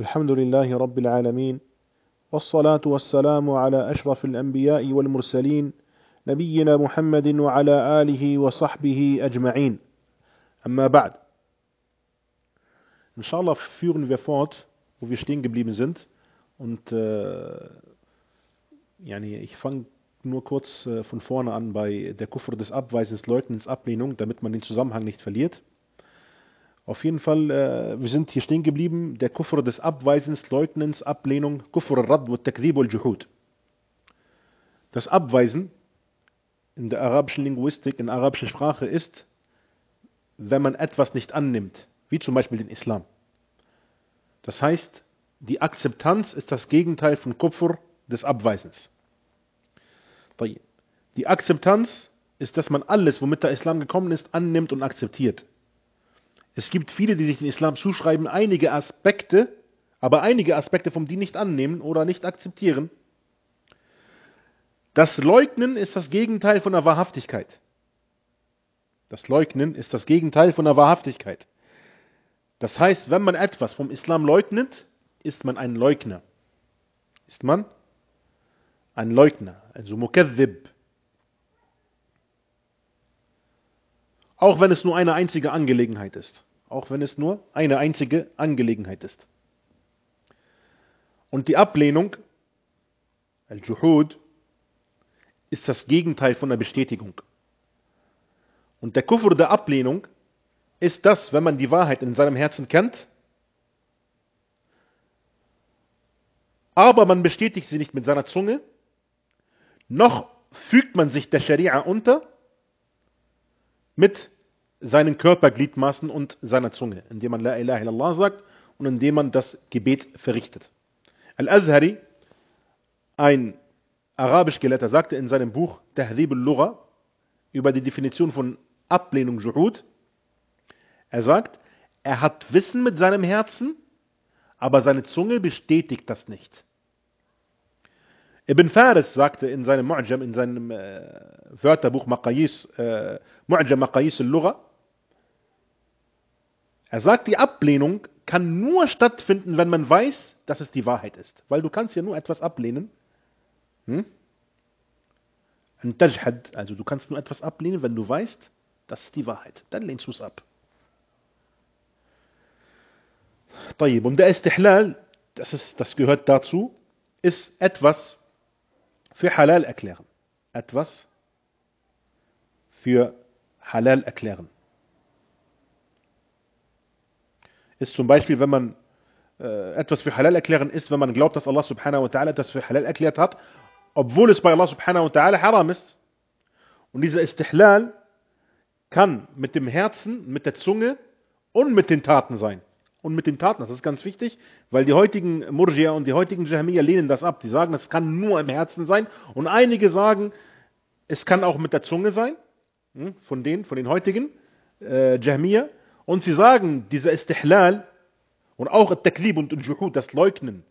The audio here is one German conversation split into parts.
الحمد لله رب العالمين والصلاة والسلام على أشرف الأنبياء والمرسلين نبينا محمد وعلى آله وصحبه أجمعين أما بعد Inshallah führen wir fort, wo wir stehen geblieben sind. Und äh, yani, ich fange nur kurz äh, von vorne an bei der Kuffer des Abweisens, Leugnens, Ablehnung, damit man den Zusammenhang nicht verliert. Auf jeden Fall, äh, wir sind hier stehen geblieben, der Kufr des Abweisens, Leugnens, Ablehnung, Kufr al-Rad wa Takdhib al-Juhud. Das Abweisen in der arabischen Linguistik, in der arabischen Sprache ist, wenn man etwas nicht annimmt, wie zum Beispiel den Islam. Das heißt, die Akzeptanz ist das Gegenteil von Kufr des Abweisens. Die Akzeptanz ist, dass man alles, womit der Islam gekommen ist, annimmt und akzeptiert. Es gibt viele, die sich den Islam zuschreiben, einige Aspekte, aber einige Aspekte vom Dien nicht annehmen oder nicht akzeptieren. Das Leugnen ist das Gegenteil von der Wahrhaftigkeit. Das Leugnen ist das Gegenteil von der Wahrhaftigkeit. Das heißt, wenn man etwas vom Islam leugnet, ist man ein Leugner. Ist man ein Leugner, also Mukadhib. Auch wenn es nur eine einzige Angelegenheit ist. Auch wenn es nur eine einzige Angelegenheit ist. Und die Ablehnung, Al-Juhud, ist das Gegenteil von der Bestätigung. Und der Kufr der Ablehnung ist das, wenn man die Wahrheit in seinem Herzen kennt, aber man bestätigt sie nicht mit seiner Zunge, noch fügt man sich der Scharia unter mit seinen Körpergliedmaßen und seiner Zunge, indem man La ilaha illallah sagt und indem man das Gebet verrichtet. Al-Azhari, ein arabisch Gelehrter, sagte in seinem Buch Tahdhib al-Lugha über die Definition von Ablehnung Juhud, er sagt, er hat Wissen mit seinem Herzen, aber seine Zunge bestätigt das nicht. Ibn Faris sagte in seinem Mu'jam, in seinem äh, Wörterbuch Maqayis, äh, Mu'jam Maqayis al-Lugha, er sagt, die Ablehnung kann nur stattfinden, wenn man weiß, dass es die Wahrheit ist. Weil du kannst ja nur etwas ablehnen. Hm? Also du kannst nur etwas ablehnen, wenn du weißt, das ist die Wahrheit. Dann lehnst du es ab. Und der Istihlal, das, ist, das gehört dazu, ist etwas für Halal erklären. Etwas für Halal erklären. Ist zum Beispiel, wenn man äh, etwas für Halal erklären ist, wenn man glaubt, dass Allah subhanahu wa ta'ala das für Halal erklärt hat, obwohl es bei Allah subhanahu wa ta'ala haram ist. Und dieser Istihlal kann mit dem Herzen, mit der Zunge und mit den Taten sein und mit den Taten. Das ist ganz wichtig, weil die heutigen Murjia und die heutigen Jahmiya lehnen das ab. Die sagen, es kann nur im Herzen sein. Und einige sagen, es kann auch mit der Zunge sein, hm, von den, von den heutigen äh, Jahmiya. Und sie sagen, dieser Istihlal und auch Taklib und Juhud, das Leugnen,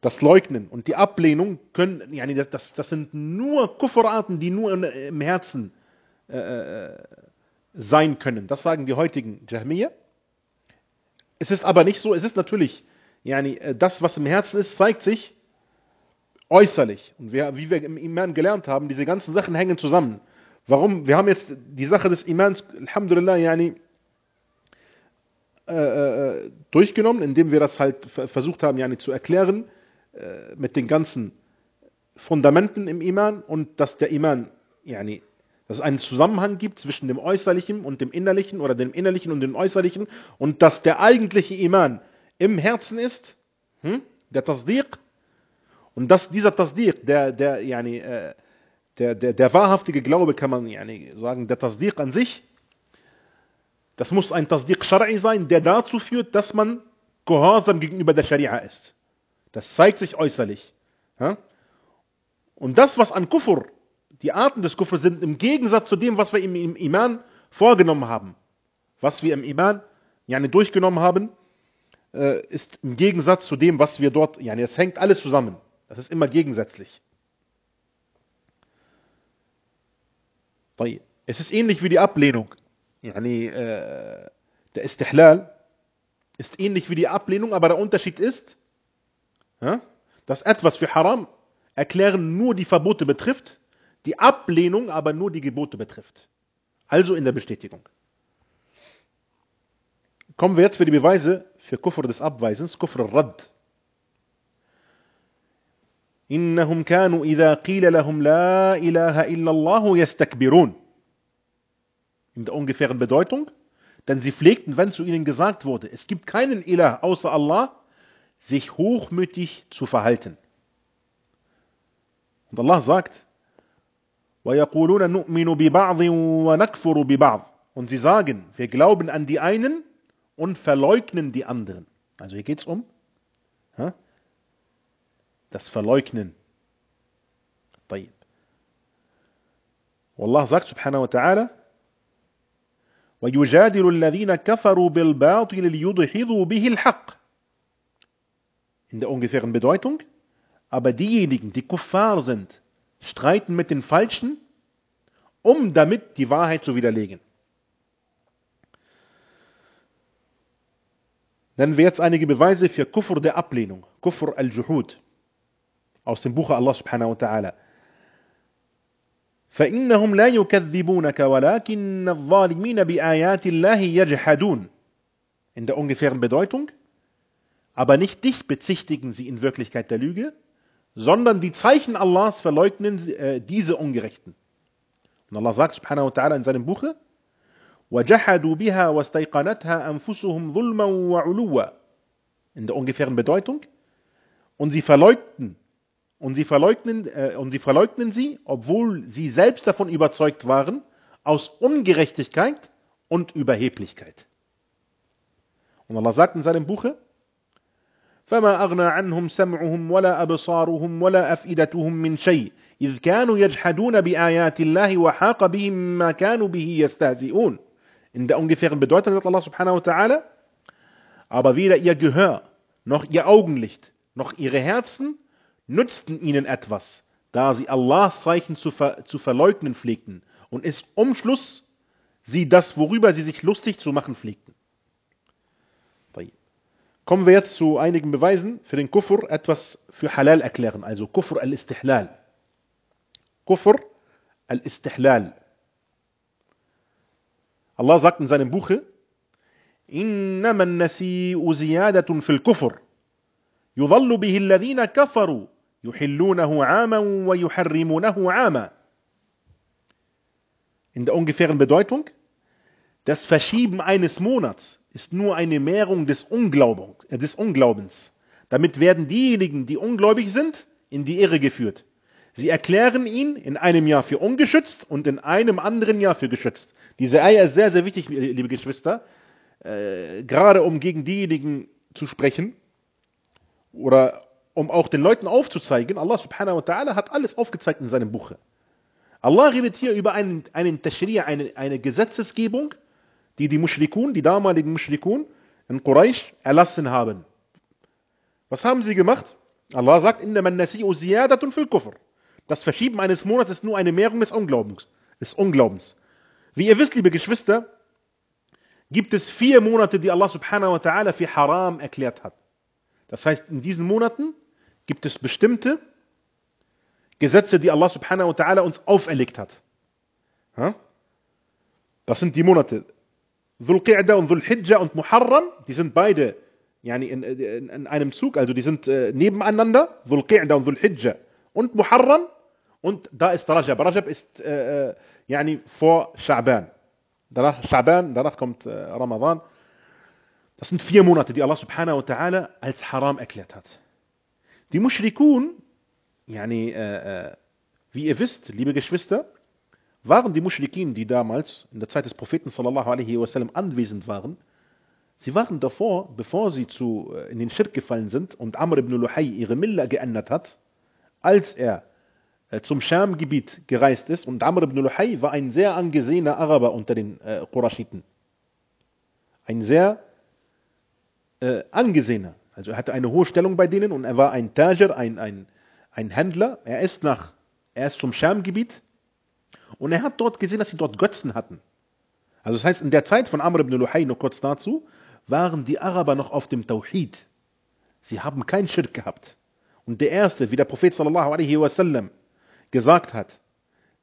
das Leugnen und die Ablehnung können, das, sind nur Kufferarten, die nur im Herzen äh, äh, sein können. Das sagen die heutigen Jahmiya. Es ist aber nicht so, es ist natürlich, äh, das, was im Herzen ist, zeigt sich äußerlich. Und wie wir im Iman gelernt haben, diese ganzen Sachen hängen zusammen. Warum? Wir haben jetzt die Sache des Imans, Alhamdulillah, yani, äh, äh, durchgenommen, indem wir das halt versucht haben, yani, zu erklären, äh, mit den ganzen Fundamenten im Iman und dass der Iman yani, dass es einen Zusammenhang gibt zwischen dem Äußerlichen und dem Innerlichen oder dem Innerlichen und dem Äußerlichen und dass der eigentliche Iman im Herzen ist, hm? der Tasdiq, und dass dieser Tasdiq, der, der, yani, äh, der, der, der wahrhaftige Glaube, kann man yani, sagen, der Tasdiq an sich, das muss ein Tasdiq Shara'i sein, der dazu führt, dass man gehorsam gegenüber der Scharia ist. Das zeigt sich äußerlich. Ja? Und das, was an Kufr, die Arten des Kufr sind, im Gegensatz zu dem, was wir im Iman vorgenommen haben, was wir im Iman yani, durchgenommen haben, äh, ist im Gegensatz zu dem, was wir dort, yani, es hängt alles zusammen. Das ist immer gegensätzlich. Es ist ähnlich wie die Ablehnung. Yani, äh, der Istihlal ist ähnlich wie die Ablehnung, aber der Unterschied ist, ja, dass etwas für Haram erklären nur die Verbote betrifft, die Ablehnung aber nur die Gebote betrifft. Also in der Bestätigung. Kommen wir jetzt für die Beweise für Kufr des Abweisens, Kufr al-Rad. إنهم كانوا إذا قيل لهم لا إله إلا الله يستكبرون. In der ungefähren Bedeutung, denn sie pflegten, wenn zu ihnen gesagt wurde, es gibt keinen Ilah außer Allah, sich hochmütig zu verhalten. Und Allah sagt, وَيَقُولُونَ نُؤْمِنُ بِبَعْضٍ وَنَكْفُرُ بِبَعْضٍ Und sie sagen, wir glauben an die einen und verleugnen die anderen. Also hier geht es um ja, das Verleugnen. طيب. والله sagt subhanahu wa ta'ala ويجادل الذين كفروا بالباطل ليدحضوا به الحق in der ungefähren Bedeutung aber diejenigen die Kuffar sind streiten mit den Falschen um damit die Wahrheit zu widerlegen nennen wir jetzt einige Beweise für Kufr der Ablehnung Kufr al-Juhud aus dem Buche Allah subhanahu wa ta'ala. فإنهم لا يكذبونك ولكن الظالمين بآيات الله يجحدون. In der ungefähren Bedeutung. Aber nicht dich bezichtigen sie in Wirklichkeit der Lüge, sondern die Zeichen Allahs verleugnen äh, diese Ungerechten. Und Allah sagt subhanahu wa ta'ala in seinem Buche, وَجَحَدُوا بِهَا وَاسْتَيْقَنَتْهَا أَنفُسُهُمْ ظُلْمًا وَعُلُوًّا. In der ungefähren Bedeutung. Und sie verleugnen und sie verleugnen, äh, und sie verleugnen sie, obwohl sie selbst davon überzeugt waren, aus Ungerechtigkeit und Überheblichkeit. Und Allah sagt in seinem Buche, فما أغنى عنهم سمعهم ولا أبصارهم ولا أفئدتهم من شيء إذ كانوا يجحدون بآيات الله وحاق بهم ما كانوا به يستهزئون. In der ungefähren Bedeutung sagt Allah subhanahu wa ta'ala, aber weder ihr Gehör, noch ihr Augenlicht, noch ihre Herzen nützten ihnen etwas, da sie Allahs Zeichen zu, ver zu verleugnen pflegten und ist Umschluss sie das, worüber sie sich lustig zu machen pflegten. Kommen wir jetzt zu einigen Beweisen für den Kufr, etwas für Halal erklären, also Kufr al-Istihlal. Kufr al-Istihlal. Allah sagt in seinem Buche, إنما النسيء زيادة في الكفر يضل به الذين كفروا Yuhillunahu aman wa yuharrimunahu. In der ungefähren Bedeutung, das Verschieben eines Monats ist nur eine Mehrung des, äh, des Unglaubens. Damit werden diejenigen, die ungläubig sind, in die Irre geführt. Sie erklären ihn in einem Jahr für ungeschützt und in einem anderen Jahr für geschützt. Diese Eier ist sehr, sehr wichtig, liebe Geschwister, äh, gerade um gegen diejenigen zu sprechen oder um auch den Leuten aufzuzeigen, Allah subhanahu wa ta'ala hat alles aufgezeigt in seinem Buche. Allah redet hier über einen, einen Tashri'a, eine, eine Gesetzesgebung, die die Mushrikun, die damaligen Mushrikun in Quraysh erlassen haben. Was haben sie gemacht? Allah sagt, in der ziyadatun fil kufr. Das Verschieben eines Monats ist nur eine Mehrung des Unglaubens. Des Unglaubens. Wie ihr wisst, liebe Geschwister, gibt es vier Monate, die Allah subhanahu wa ta'ala für haram erklärt hat. Das heißt, in diesen Monaten gibt es bestimmte Gesetze, die Allah subhanahu wa ta'ala uns auferlegt hat. Das sind die Monate. Dhul Qi'da und Dhul Hijjah und Muharram, die sind beide in, in, in einem Zug, also die sind äh, nebeneinander, Dhul Qi'da und Dhul Hijjah und Muharram und da ist Rajab. Rajab ist äh, äh vor Schaban. Danach Schaban, danach kommt äh, Ramadan. Das sind vier Monate, die Allah subhanahu wa ta'ala als Haram erklärt hat. Die Mushrikun, yani, äh, äh, wie ihr wisst, liebe Geschwister, waren die Muschrikin, die damals in der Zeit des Propheten sallallahu alaihi wasallam anwesend waren, sie waren davor, bevor sie zu, äh, in den Schirk gefallen sind und Amr ibn Luhay ihre Milla geändert hat, als er äh, zum Schamgebiet gereist ist und Amr ibn Luhay war ein sehr angesehener Araber unter den äh, Qurashiten. Ein sehr äh, angesehener. Also er hatte eine hohe Stellung bei denen und er war ein Tajer, ein, ein, ein Händler. Er ist nach, er ist zum Schamgebiet und er hat dort gesehen, dass sie dort Götzen hatten. Also das heißt, in der Zeit von Amr ibn Luhay, nur kurz dazu, waren die Araber noch auf dem Tawhid. Sie haben keinen Schirk gehabt. Und der erste, wie der Prophet sallallahu alaihi wasallam gesagt hat,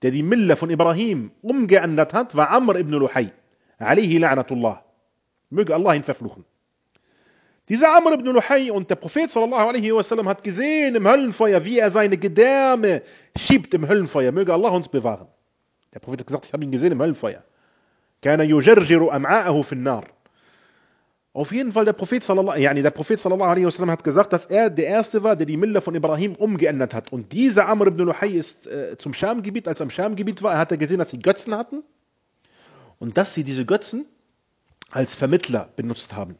der die Mille von Ibrahim umgeändert hat, war Amr ibn Luhay. Alayhi la'natullah. Möge Allah ihn verfluchen. Dieser Amr ibn Luhay und der Prophet sallallahu alaihi wasallam hat gesehen im Höllenfeuer, wie er seine Gedärme schiebt im Höllenfeuer. Möge Allah uns bewahren. Der Prophet hat gesagt, ich habe ihn gesehen im Höllenfeuer. Auf jeden Fall, der Prophet, yani der Prophet sallallahu alaihi wasallam hat gesagt, dass er der Erste war, der die Mille von Ibrahim umgeändert hat. Und dieser Amr ibn Luhay ist äh, zum Schamgebiet, als er am Schamgebiet war, er hat er gesehen, dass sie Götzen hatten und dass sie diese Götzen als Vermittler benutzt haben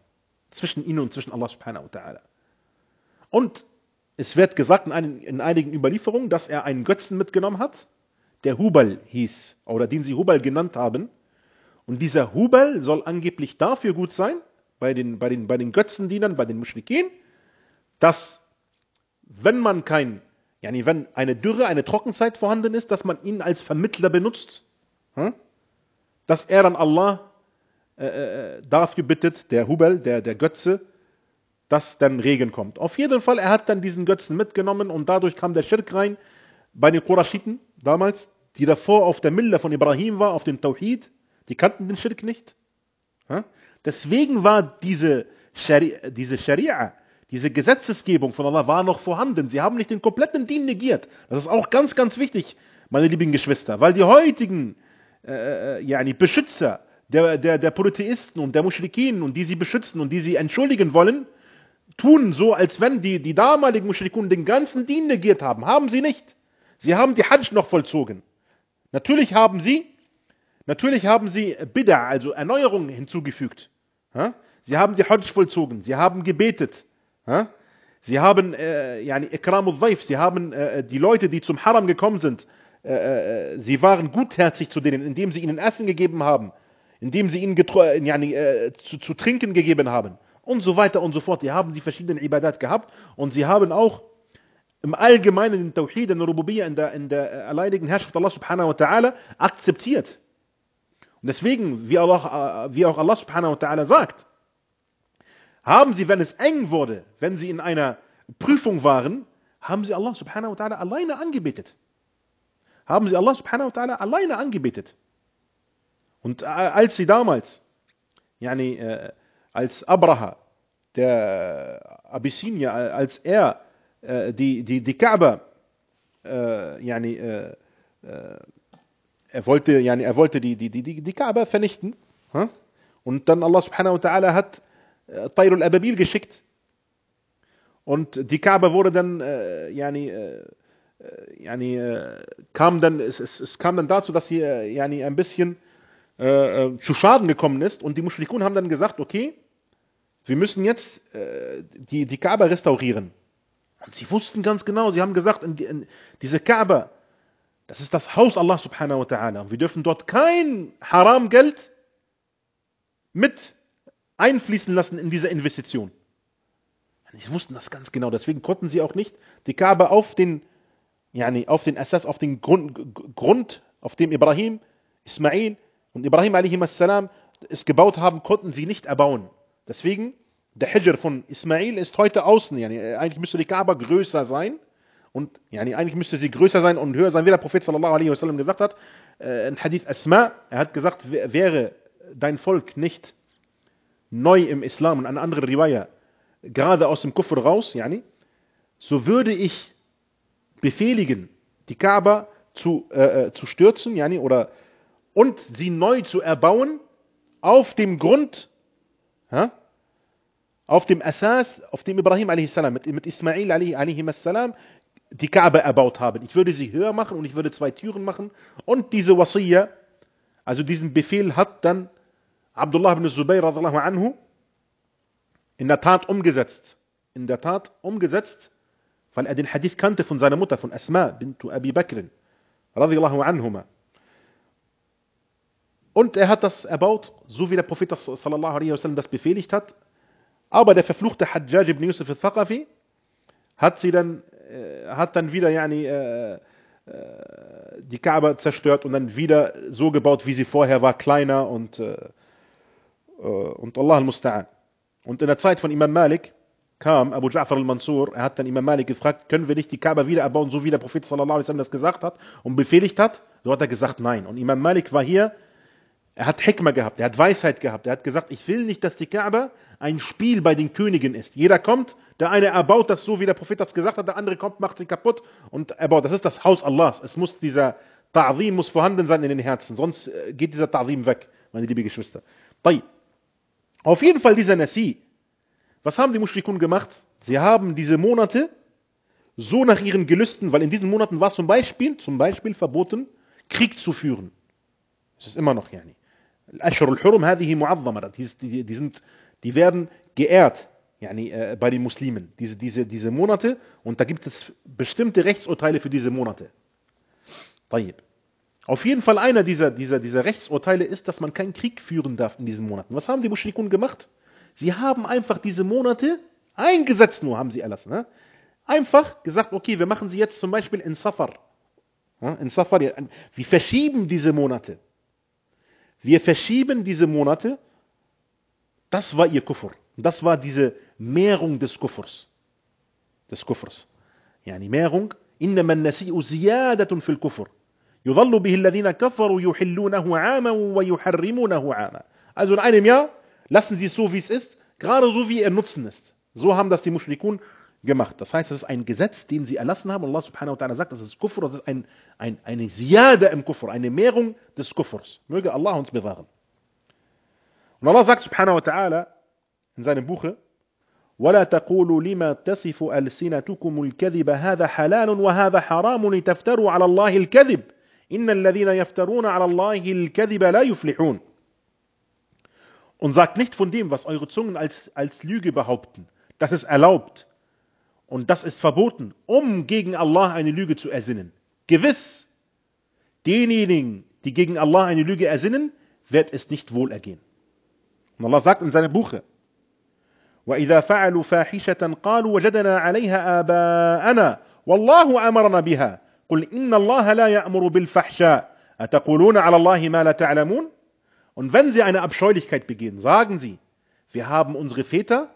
zwischen ihnen und zwischen Allah subhanahu wa ta'ala. Und es wird gesagt in, einigen, in einigen Überlieferungen, dass er einen Götzen mitgenommen hat, der Hubal hieß, oder den sie Hubal genannt haben. Und dieser Hubal soll angeblich dafür gut sein, bei den, bei den, bei den Götzendienern, bei den Muschrikin, dass wenn man kein, yani wenn eine Dürre, eine Trockenzeit vorhanden ist, dass man ihn als Vermittler benutzt, hm? dass er dann Allah äh, äh, dafür bittet, der Hubel, der, der Götze, dass dann Regen kommt. Auf jeden Fall, er hat dann diesen Götzen mitgenommen und dadurch kam der Schirk rein bei den Qurashiten damals, die davor auf der Mille von Ibrahim war, auf dem Tawhid, die kannten den Schirk nicht. Deswegen war diese Scharia, diese Scharia, diese Gesetzesgebung von Allah war noch vorhanden. Sie haben nicht den kompletten Dien negiert. Das ist auch ganz, ganz wichtig, meine lieben Geschwister, weil die heutigen äh, äh yani Beschützer der, der, der Polytheisten und der Muschrikin und die sie beschützen und die sie entschuldigen wollen, tun so, als wenn die, die damaligen Mushrikun den ganzen Dien negiert haben. Haben sie nicht. Sie haben die Hajj noch vollzogen. Natürlich haben sie, natürlich haben sie Bid'a, also Erneuerungen hinzugefügt. Sie haben die Hajj vollzogen. Sie haben gebetet. Sie haben, äh, al sie haben äh, die Leute, die zum Haram gekommen sind, äh, äh, sie waren gutherzig zu denen, indem sie ihnen Essen gegeben haben indem sie ihnen yani, äh, zu, zu, trinken gegeben haben und so weiter und so fort. Die haben die verschiedenen Ibadat gehabt und sie haben auch im Allgemeinen den Tawhid, der Rububiyya, in der, in der äh, alleinigen Herrschaft Allah subhanahu wa ta'ala akzeptiert. Und deswegen, wie, Allah, äh, wie auch Allah subhanahu wa ta'ala sagt, haben sie, wenn es eng wurde, wenn sie in einer Prüfung waren, haben sie Allah subhanahu wa ta'ala alleine angebetet. Haben sie Allah subhanahu wa ta'ala alleine angebetet. Und äh, als sie damals, yani, äh, als Abraha, der Abyssinier, als er äh, die, die, die Kaaba, äh, yani, äh, äh, er wollte, yani, er wollte die, die, die, die Kaaba vernichten. Hm? Und dann Allah subhanahu wa ta'ala hat äh, Tayrul Ababil geschickt. Und die Kaaba wurde dann, äh, yani, äh, yani, äh, kam dann, es, es, es, kam dann dazu, dass sie äh, yani, ein bisschen äh, äh, zu Schaden gekommen ist. Und die Mushrikun haben dann gesagt, okay, wir müssen jetzt äh, die, die Kaaba restaurieren. Und sie wussten ganz genau, sie haben gesagt, in in diese Kaaba, das ist das Haus Allah subhanahu wa ta'ala. Und wir dürfen dort kein Haram-Geld mit einfließen lassen in diese Investition. Sie wussten das ganz genau, deswegen konnten sie auch nicht die Kaaba auf den, yani auf den Assas, auf den Grund, Grund, auf dem Ibrahim, Ismail und Ibrahim a.s. es gebaut haben, konnten sie nicht erbauen. Deswegen, der Hijr von Ismail ist heute außen. Yani, eigentlich müsste die Kaaba größer sein. Und yani, eigentlich müsste sie größer sein und höher sein, wie der Prophet sallallahu gesagt hat. Äh, in Hadith Asma, er hat gesagt, wäre dein Volk nicht neu im Islam und eine andere Riwaya, gerade aus dem Kufr raus, yani, so würde ich befehligen, die Kaaba zu, äh, äh, zu stürzen, yani, oder, und sie neu zu erbauen auf dem Grund, ja, auf dem Asas, auf dem Ibrahim a.s. mit, mit Ismail a.s. die Kaaba erbaut haben. Ich würde sie höher machen und ich würde zwei Türen machen und diese Wasiyya, also diesen Befehl hat dann Abdullah ibn Zubayr anhu in der Tat umgesetzt. In der Tat umgesetzt, weil er den Hadith kannte von seiner Mutter, von Asma bint Abi Bakr, radiallahu anhuma. Und er hat das erbaut, so wie der Prophet sallallahu alaihi wasallam das befehligt hat. Aber der verfluchte Hajjaj ibn Yusuf al-Thaqafi hat sie dann, äh, hat dann wieder yani, äh, äh, die Kaaba zerstört und dann wieder so gebaut, wie sie vorher war, kleiner und, äh, äh und Allah al-Musta'an. Und in der Zeit von Imam Malik kam Abu Ja'far al-Mansur, er hat dann Imam Malik gefragt, können wir nicht die Kaaba wieder erbauen, so wie der Prophet sallallahu alaihi wasallam das gesagt hat und befehligt hat? So hat er gesagt, nein. Und Imam Malik war hier, er hat Hekma gehabt, er hat Weisheit gehabt, er hat gesagt, ich will nicht, dass die Kaaba ein Spiel bei den Königen ist. Jeder kommt, der eine erbaut das so, wie der Prophet das gesagt hat, der andere kommt, macht sie kaputt und erbaut. Das ist das Haus Allahs. Es muss dieser Ta'zim muss vorhanden sein in den Herzen, sonst äh, geht dieser Ta'zim weg, meine liebe Geschwister. Auf jeden Fall dieser Nasi. Was haben die Mushrikun gemacht? Sie haben diese Monate so nach ihren Gelüsten, weil in diesen Monaten war zum Beispiel, zum Beispiel verboten, Krieg zu führen. Das ist immer noch yani. Die, sind, die werden geehrt yani, äh, bei den Muslimen, diese, diese, diese Monate. Und da gibt es bestimmte Rechtsurteile für diese Monate. Auf jeden Fall einer dieser, dieser, dieser Rechtsurteile ist, dass man keinen Krieg führen darf in diesen Monaten. Was haben die Mushrikun gemacht? Sie haben einfach diese Monate, ein Gesetz nur haben sie erlassen, ne? einfach gesagt, okay, wir machen sie jetzt zum Beispiel in Safar. In Safar, wir verschieben diese Monate. Wir verschieben diese Monate. Das war ihr Kufr. Das war diese Mehrung des Kufrs. Des Kufrs. Yani Mehrung. إنما النسيء زيادة في الكفر يظل به الذين كفروا يحلونه عاما ويحرمونه عاما Also in einem Jahr lassen sie es so, wie es ist, gerade so, wie ihr Nutzen ist. So haben das die Mushrikun gemacht. Das heißt, es ist ein Gesetz, den sie erlassen haben. Allah subhanahu wa ta'ala sagt, das ist Kufr, das ist ein, ein, eine Ziyada im Kufr, eine Mehrung des Kufrs. Möge Allah uns bewahren. Und Allah sagt subhanahu wa ta'ala in seinem Buche, ولا تقولوا لما تصف ألسنتكم الكذب هذا حلال وهذا حرام لتفتروا على الله الكذب إن الذين يفترون على الله الكذب لا يفلحون Und sagt nicht von dem, was eure Zungen als, als Lüge behaupten. Das ist erlaubt. Und das ist verboten, um gegen Allah eine Lüge zu ersinnen. Gewiss, denjenigen, die gegen Allah eine Lüge ersinnen, wird es nicht wohl ergehen. Und Allah sagt in seinem Buche, وإذا فعلوا فاحشة قالوا وجدنا عليها آباءنا والله أمرنا بها قل إن الله لا يأمر بالفحشاء أتقولون على الله ما لا تعلمون Und wenn sie eine Abscheulichkeit begehen, sagen sie, wir haben unsere Väter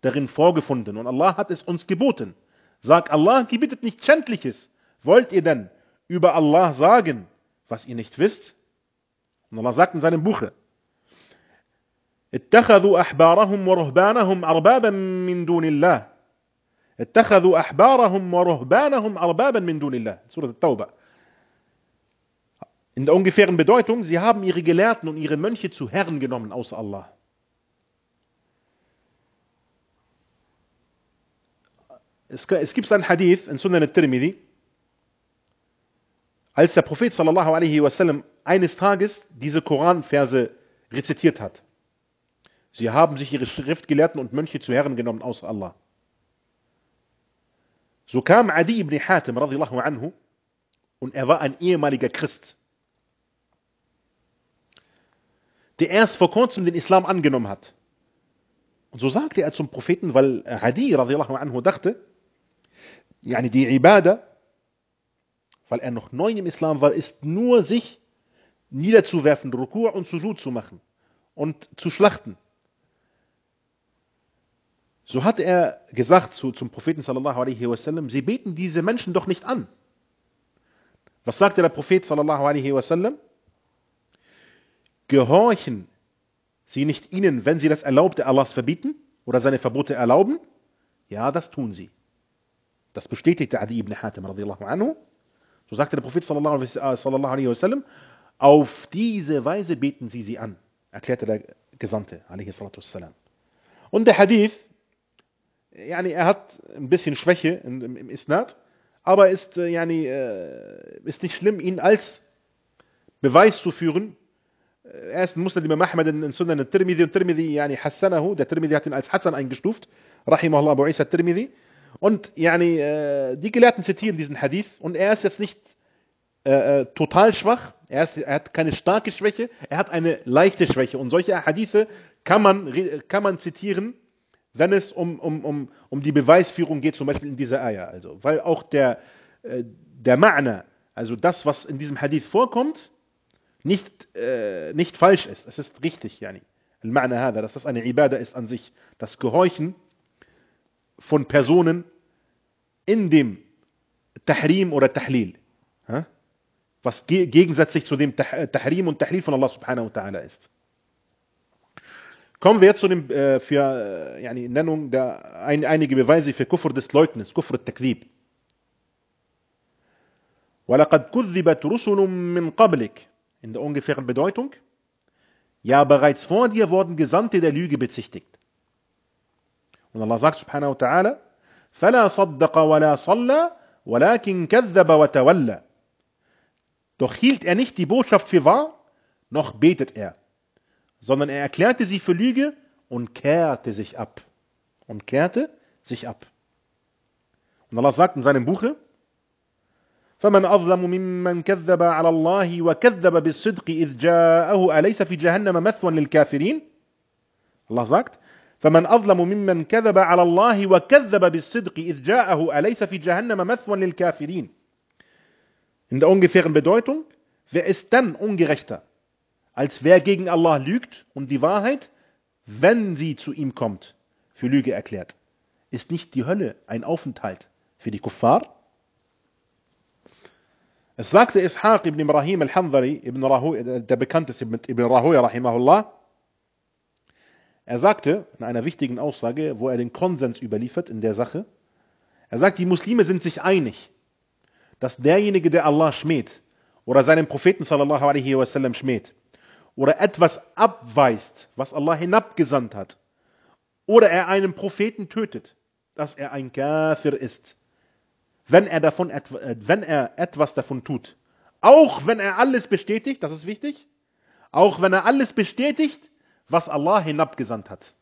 darin vorgefunden und Allah hat es uns geboten. Sag Allah gebietet nichts Schändliches. Wollt ihr denn über Allah sagen, was ihr nicht wisst? Und Allah sagt in seinem Buche, اتخذوا أحبارهم ورهبانهم أربابا من دون الله اتخذوا أحبارهم ورهبانهم أربابا من دون الله Surah At-Tawbah In der ungefähren Bedeutung, sie haben ihre Gelehrten und ihre Mönche zu Herren genommen außer Allah. Es, es gibt einen Hadith in Sunan al-Tirmidhi, als der Prophet sallallahu alaihi wasallam eines Tages diese Koranverse rezitiert hat. Sie haben sich ihre Schriftgelehrten und Mönche zu Herren genommen außer Allah. So kam Adi ibn Hatim radiallahu anhu und er war ein ehemaliger Christ. der erst vor kurzem den Islam angenommen hat. Und so sagte er zum Propheten, weil Hadi radiallahu anhu dachte, yani die Ibadah, weil er noch neu im Islam war, ist nur sich niederzuwerfen, Rukur und Sujud zu machen und zu schlachten. So hat er gesagt zu, zum Propheten sallallahu alaihi wasallam, sie beten diese Menschen doch nicht an. Was sagte der Prophet sallallahu alaihi wasallam? Gehorchen sie nicht ihnen, wenn sie das Erlaubte Allahs verbieten oder seine Verbote erlauben? Ja, das tun sie. Das bestätigte Adi ibn Hatim radiallahu anhu. So sagte der Prophet sallallahu alaihi wasallam, auf diese Weise beten sie sie an, erklärte der Gesandte alaihi wassalam. Und der Hadith, yani, er hat ein bisschen Schwäche im, im Isnad, aber ist, äh, yani, äh, ist nicht schlimm, ihn als Beweis zu führen. Er ist ein Muslim Ahmad in Sunan al-Tirmidhi und Tirmidhi, yani Hassanahu, der Tirmidhi hat ihn als Hassan eingestuft, rahimahullah Abu Isa Tirmidhi. Und yani, äh, die Gelehrten zitieren diesen Hadith und er ist jetzt nicht äh, total schwach, er, ist, er, hat keine starke Schwäche, er hat eine leichte Schwäche. Und solche Hadithe kann man, kann man zitieren, wenn es um, um, um, um die Beweisführung geht, zum Beispiel in dieser Ayah. Also, weil auch der, äh, der Ma'na, also das, was in diesem Hadith vorkommt, nicht, äh, nicht falsch ist. Es ist richtig, yani. Dass das eine Ibadah ist an sich. Das Gehorchen von Personen in dem Tahrim oder Tahlil. Was gegensätzlich zu dem Tahrim und Tahlil von Allah subhanahu wa ta'ala ist. Kommen wir jetzt zu dem, äh, für äh, yani, Nennung der ein, einige Beweise für Kufr des Leugnis, Kufr al-Takdhib. وَلَقَدْ كُذِّبَتْ رُسُلٌ مِّن قَبْلِكَ In der ungefähren Bedeutung. Ja, bereits vor dir wurden Gesandte der Lüge bezichtigt. Allah sagt subhanahu wa ta'ala, فَلَا صَدَّقَ وَلَا صَلَّى وَلَكِنْ كَذَّبَ وَتَوَلَّى Doch hielt er nicht die Botschaft für wahr, noch betet er sondern er erklärte sie für Lüge und kehrte sich ab. Und kehrte sich ab. Und Allah sagt in seinem Buche, فمن أظلم ممن كذب على الله وكذب بالصدق إذ جاءه أليس في جهنم مثوى للكافرين Allah sagt فمن أظلم ممن كذب على الله وكذب بالصدق إذ جاءه أليس في جهنم مثوى للكافرين In der ungefähren Bedeutung, wer ist dann ungerechter, als wer gegen Allah lügt und die Wahrheit, wenn sie zu ihm kommt, für Lüge erklärt. Ist nicht die Hölle ein Aufenthalt für die Kuffar? Es sagte Ishaq ibn Ibrahim al-Hanzari, der bekannteste mit Ibn Rahoya rahimahullah, er sagte in einer wichtigen Aussage, wo er den Konsens überliefert in der Sache, er sagt, die Muslime sind sich einig, dass derjenige, der Allah schmäht oder seinen Propheten sallallahu alaihi wasallam schmäht, oder etwas abweist, was Allah hinabgesandt hat, oder er einen Propheten tötet, dass er ein Kafir ist, wenn er, davon, äh, wenn er etwas davon tut. Auch wenn er alles bestätigt, das ist wichtig, auch wenn er alles bestätigt, was Allah hinabgesandt hat.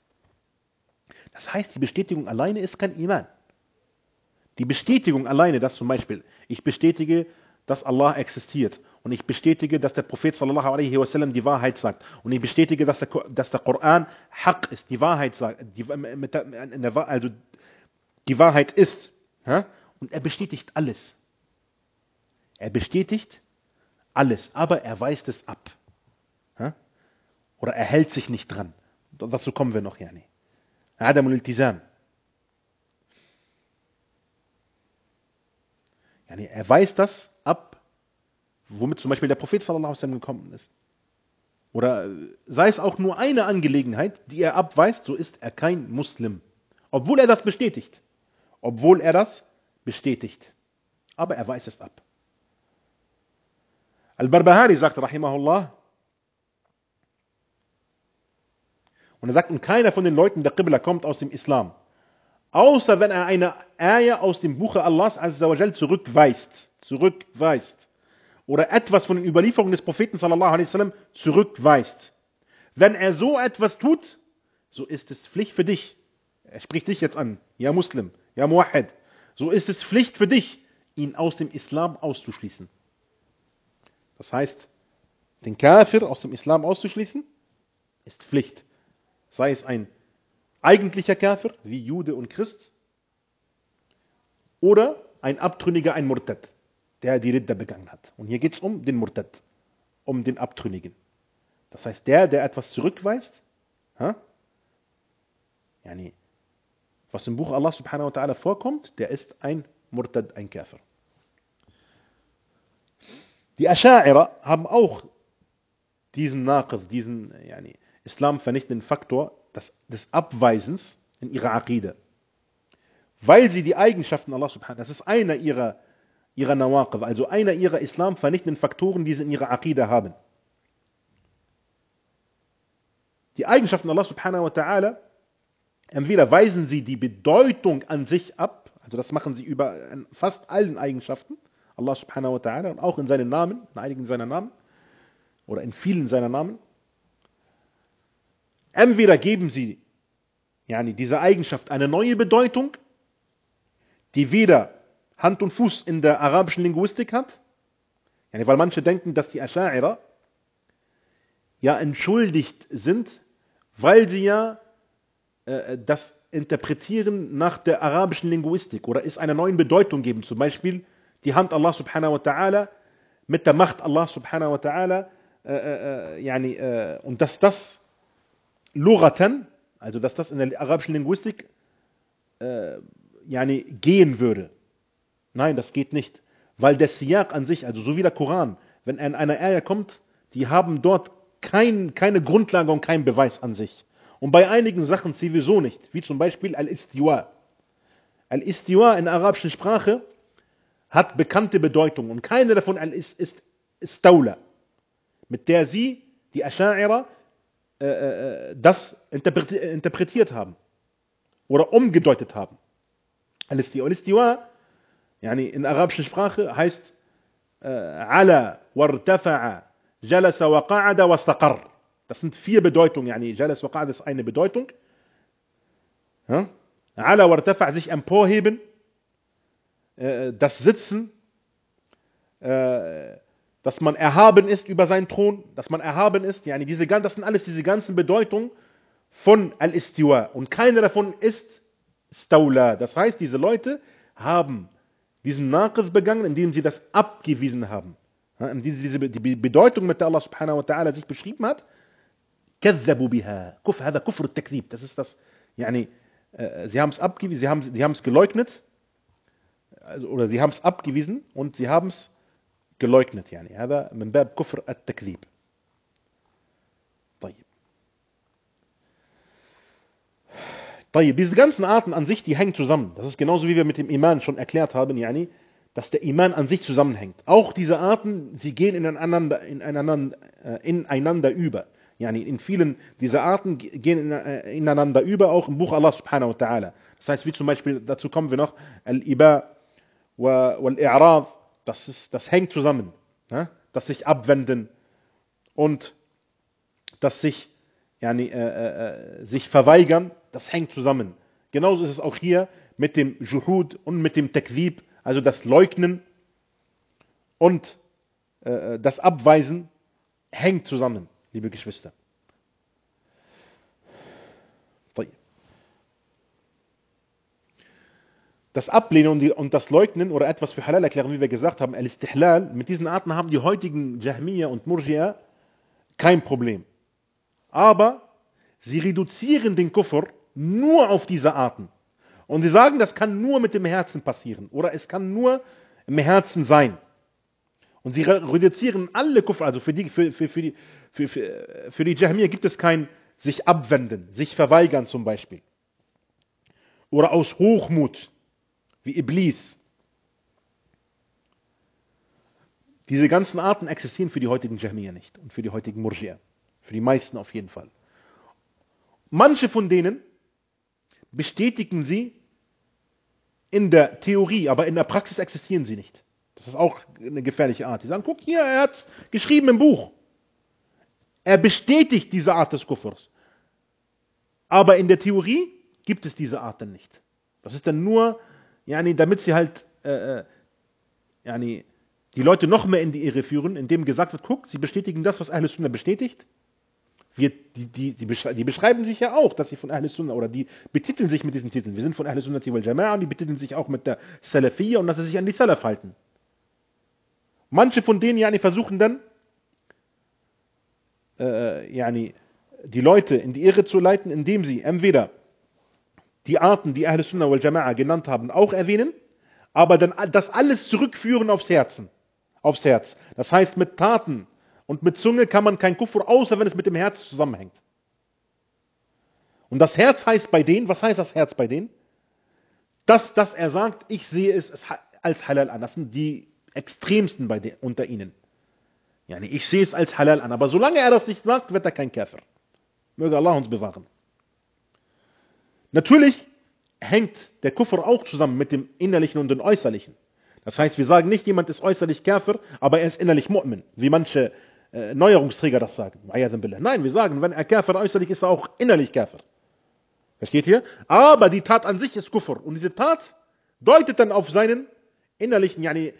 Das heißt, die Bestätigung alleine ist kein Iman. Die Bestätigung alleine, dass zum Beispiel, ich bestätige, dass Allah existiert und ich bestätige, dass der Prophet sallallahu alaihi wasallam die Wahrheit sagt. Und ich bestätige, dass der, dass der Koran Haq ist, die Wahrheit sagt, die, also die Wahrheit ist. Und er bestätigt alles. Er bestätigt alles, aber er weist es ab. Oder er hält sich nicht dran. Dazu kommen wir noch, yani. Adam al-Iltizam. Yani er weist das ab, womit zum Beispiel der Prophet sallallahu alaihi gekommen ist. Oder äh, sei es auch nur eine Angelegenheit, die er abweist, so ist er kein Muslim. Obwohl er das bestätigt. Obwohl er das bestätigt. Aber er weist es ab. Al-Barbahari sagt, rahimahullah, und er sagt, und keiner von den Leuten der Qibla kommt aus dem Islam. Außer wenn er eine Ayah aus dem Buche Allahs zurückweist. Zurückweist oder etwas von den Überlieferungen des Propheten sallallahu alaihi wasallam zurückweist. Wenn er so etwas tut, so ist es Pflicht für dich. Er spricht dich jetzt an, ja Muslim, ja Muahid. So ist es Pflicht für dich, ihn aus dem Islam auszuschließen. Das heißt, den Kafir aus dem Islam auszuschließen, ist Pflicht. Sei es ein eigentlicher Kafir, wie Jude und Christ, oder ein Abtrünniger, ein Murtad der die Ridda begangen hat. Und hier geht es um den Murtad, um den Abtrünnigen. Das heißt, der, der etwas zurückweist, ha? Yani, was im Buch Allah subhanahu wa ta'ala vorkommt, der ist ein Murtad, ein Käfer. Die Asha'ira haben auch diesen Naqid, diesen yani, Islam vernichtenden Faktor des, des Abweisens in ihrer Aqide. Weil sie die Eigenschaften Allah subhanahu wa ta'ala, das ist einer ihrer ihrer Nawaqib, also einer ihrer Islam vernichtenden Faktoren, die sie in ihrer Aqidah haben. Die Eigenschaften Allah subhanahu wa ta'ala, entweder weisen sie die Bedeutung an sich ab, also das machen sie über fast allen Eigenschaften, Allah subhanahu wa ta'ala, und auch in seinen Namen, in einigen seiner Namen, oder in vielen seiner Namen. Entweder geben sie yani, dieser Eigenschaft eine neue Bedeutung, die weder Hand und Fuß in der arabischen Linguistik hat, yani, weil manche denken, dass die Asha'ira ja entschuldigt sind, weil sie ja äh, das interpretieren nach der arabischen Linguistik oder es einer neuen Bedeutung geben. Zum Beispiel die Hand Allah subhanahu wa ta'ala mit der Macht Allah subhanahu wa ta'ala äh, äh, yani, äh, und dass das Lugatan, also dass das in der arabischen Linguistik äh, yani, gehen würde. Nein, das geht nicht. Weil der Siyaq an sich, also so wie der Koran, wenn er in einer Ayah kommt, die haben dort kein, keine Grundlage und keinen Beweis an sich. Und bei einigen Sachen sowieso nicht, wie zum Beispiel Al-Istiwa. Al-Istiwa in der arabischen Sprache hat bekannte Bedeutung und keine davon ist Staula, mit der sie, die Asha'ira, äh, äh, das interpretiert haben oder umgedeutet haben. Al-Istiwa, yani in der arabischen Sprache heißt äh, Ala wartafa'a jalasa wa qa'ada wa staqar. Das sind vier Bedeutungen. Yani jalas wa qa'ada ist eine Bedeutung. Ja? Ala wartafa' sich emporheben. Äh, das Sitzen Äh, dass man erhaben ist über seinen Thron. Dass man erhaben ist. Yani diese, das sind alles diese ganzen Bedeutungen von Al-Istiwa. Und keine davon ist Staula. Das heißt, diese Leute haben diesen Naqif begangen, indem sie das abgewiesen haben. Indem sie diese, die Bedeutung, mit der Allah subhanahu wa ta'ala sich beschrieben hat, كذبوا بها كفر هذا كفر التكذيب das ist das يعني sie haben es abgewiesen sie haben sie haben es geleugnet also, oder sie haben es abgewiesen und sie haben es geleugnet يعني هذا من باب كفر التكذيب طيب طيب diese ganzen Arten an sich die hängen zusammen das ist genauso wie wir mit dem Iman schon erklärt haben يعني dass der Iman an sich zusammenhängt auch diese Arten sie gehen ineinander ineinander ineinander über Yani in vielen dieser Arten gehen äh, ineinander über, auch im Buch Allah subhanahu wa ta'ala. Das heißt, wie zum Beispiel, dazu kommen wir noch, Al-Iba wal-I'rad, das, das hängt zusammen. Ja? Das sich abwenden und das sich, yani, äh, äh, sich verweigern, das hängt zusammen. Genauso ist es auch hier mit dem Juhud und mit dem Takdib, also das Leugnen und äh, das Abweisen hängt zusammen liebe Geschwister. Das Ablehnen und das Leugnen oder etwas für Halal erklären, wie wir gesagt haben, Al-Istihlal, mit diesen Arten haben die heutigen Jahmiya und Murji'a kein Problem. Aber sie reduzieren den Kufr nur auf diese Arten. Und sie sagen, das kann nur mit dem Herzen passieren oder es kann nur im Herzen sein. Und sie reduzieren alle Kufr, also für die, für, für, für die, für, für, für die Jahmiya gibt es kein sich abwenden, sich verweigern zum Beispiel. Oder aus Hochmut, wie Iblis. Diese ganzen Arten existieren für die heutigen Jahmiya nicht und für die heutigen Murji'a. Für die meisten auf jeden Fall. Manche von denen bestätigen sie in der Theorie, aber in der Praxis existieren sie nicht. Das ist auch eine gefährliche Art. Die sagen, guck hier, er hat es geschrieben im Buch. Er bestätigt diese Art des Kuffers. Aber in der Theorie gibt es diese Art dann nicht. Das ist dann nur, yani, damit sie halt äh, äh yani, die Leute noch mehr in die Irre führen, indem gesagt wird, guck, sie bestätigen das, was Ahlus Sunnah bestätigt. Wir, die, die, die, beschreiben, die, beschreiben sich ja auch, dass sie von Ahlus Sunnah, oder die betiteln sich mit diesen Titeln. Wir sind von Ahlus Sunnah wal Jama'a und die betiteln sich auch mit der Salafiyya und dass sie sich an die Salaf halten. Manche von denen yani, versuchen dann, äh, yani, die Leute in die Irre zu leiten, indem sie entweder die Arten, die Ahl Sunnah wal Jama'a genannt haben, auch erwähnen, aber dann das alles zurückführen aufs Herzen, aufs Herz. Das heißt, mit Taten und mit Zunge kann man kein Kufr, außer wenn es mit dem Herz zusammenhängt. Und das Herz heißt bei denen, was heißt das Herz bei denen? Das, dass er sagt, ich sehe es, als halal an. Das sind die extremsten bei den, unter ihnen. Yani ich sehe es als halal an, aber solange er das nicht sagt, wird er kein Käfer. Möge Allah uns bewahren. Natürlich hängt der Kufr auch zusammen mit dem Innerlichen und dem Äußerlichen. Das heißt, wir sagen nicht, jemand ist äußerlich Käfer, aber er ist innerlich Mu'min, wie manche äh, Neuerungsträger das sagen. Nein, wir sagen, wenn er Käfer äußerlich ist, er auch innerlich Käfer. Versteht ihr? Aber die Tat an sich ist Kufr. Und diese Tat deutet dann auf seinen innerlichen, yani,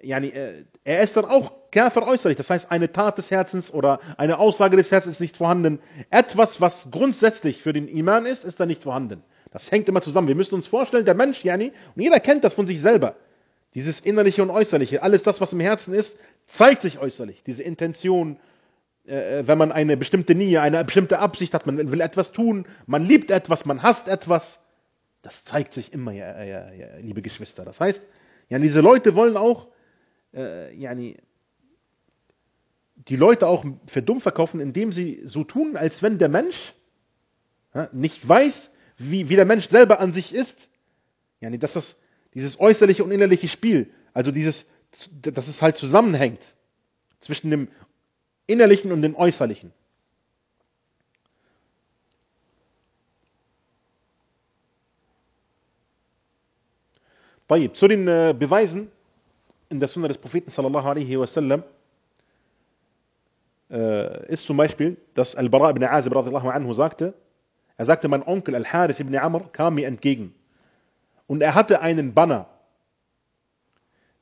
yani, äh, er ist dann auch Käfer äußerlich. Das heißt, eine Tat des Herzens oder eine Aussage des Herzens ist nicht vorhanden. Etwas, was grundsätzlich für den Iman ist, ist da nicht vorhanden. Das hängt immer zusammen. Wir müssen uns vorstellen, der Mensch, yani, und jeder kennt das von sich selber. Dieses Innerliche und Äußerliche, alles das, was im Herzen ist, zeigt sich äußerlich. Diese Intention, äh, wenn man eine bestimmte Nähe, eine bestimmte Absicht hat, man will etwas tun, man liebt etwas, man hasst etwas, das zeigt sich immer, ja, ja, ja, liebe Geschwister. Das heißt, ja, diese Leute wollen auch, äh, ja, die Leute auch für dumm verkaufen, indem sie so tun, als wenn der Mensch ja, nicht weiß, wie, wie der Mensch selber an sich ist. Ja, dass das dieses äußerliche und innerliche Spiel, also dieses, dass es halt zusammenhängt zwischen dem innerlichen und dem äußerlichen. Zu den äh, Beweisen in der Sunna des Propheten sallallahu alaihi wasallam ist zum Beispiel, dass Al-Bara ibn Azib anhu sagte, er sagte, mein Onkel Al-Harith ibn Amr kam mir entgegen und er hatte einen Banner,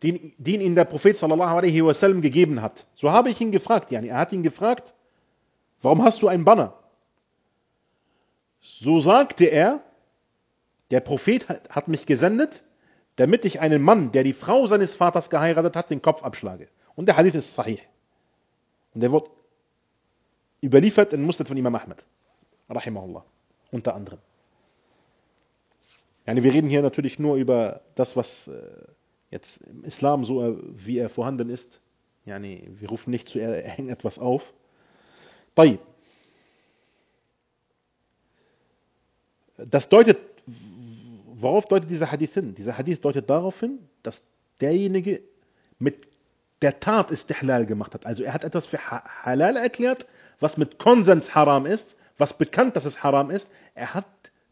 den, den ihm der Prophet sallallahu alaihi wasallam gegeben hat. So habe ich ihn gefragt, yani er hat ihn gefragt, warum hast du einen Banner? So sagte er, der Prophet hat mich gesendet, damit ich einen Mann, der die Frau seines Vaters geheiratet hat, den Kopf abschlage. Und der Hadith ist sahih. Und der wird überliefert in Musnad von Imam Ahmad. Rahimahullah. Unter anderem. Yani wir reden hier natürlich nur über das, was äh, jetzt im Islam so, äh, wie er vorhanden ist. Yani wir rufen nicht zu äh, etwas auf. Tayyib. Das deutet, worauf deutet dieser Hadith hin? Dieser Hadith deutet darauf hin, dass derjenige mit der Tat ist, der Halal gemacht hat. Also er hat etwas für Halal erklärt, was mit Konsens haram ist, was bekannt, dass es haram ist. Er hat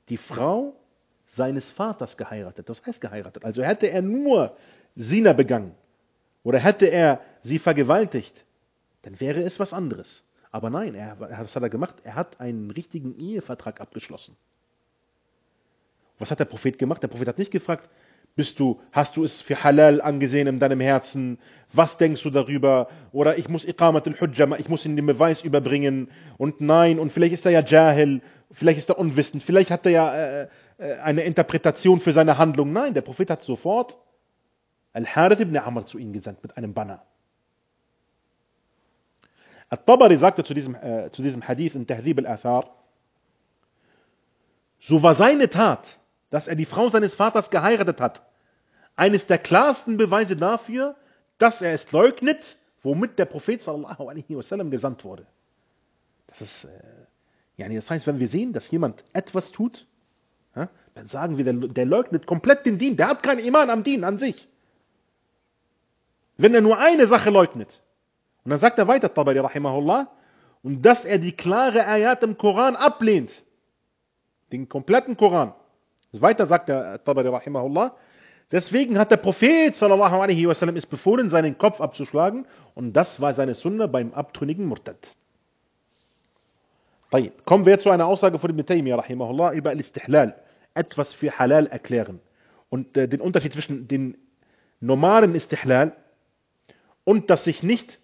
die Frau seines Vaters geheiratet. Das heißt geheiratet. Also hätte er nur Sina begangen oder hätte er sie vergewaltigt, dann wäre es was anderes. Aber nein, er, was hat er gemacht? Er hat einen richtigen Ehevertrag abgeschlossen. Was hat der Prophet gemacht? Der Prophet hat nicht gefragt, bist du, hast du es für halal angesehen in deinem Herzen? Was denkst du darüber? Oder ich muss Iqamat al-Hujja, ich muss ihn den Beweis überbringen. Und nein, und vielleicht ist er ja Jahil, vielleicht ist er unwissend, vielleicht hat er ja äh, äh, eine Interpretation für seine Handlung. Nein, der Prophet hat sofort Al-Harith ibn Amr zu ihnen gesandt mit einem Banner. Al-Tabari sagte zu diesem, äh, zu diesem Hadith in Tahdhib al-Athar, so war seine Tat, dass er die Frau seines Vaters geheiratet hat, eines der klarsten Beweise dafür, dass er es leugnet, womit der Prophet sallallahu alaihi wasallam gesandt wurde. Das ist, äh, das heißt, wenn wir sehen, dass jemand etwas tut, dann sagen wir, der, der leugnet komplett den Dien. Der hat keinen Iman am Dien an sich. Wenn er nur eine Sache leugnet. Und dann sagt er weiter, Tabari rahimahullah, und dass er die klare Ayat im Koran ablehnt. Den kompletten Koran. Weiter sagt der Tabari rahimahullah, deswegen hat der Prophet sallallahu alaihi wasallam es befohlen, seinen Kopf abzuschlagen und das war seine Sunna beim abtrünnigen Murtad. Kommen wir zu einer Aussage von Ibn Taymiyyah rahimahullah über Al-Istihlal etwas für halal erklären. Und äh, den Unterschied zwischen den normalen Istihlal und das sich nicht,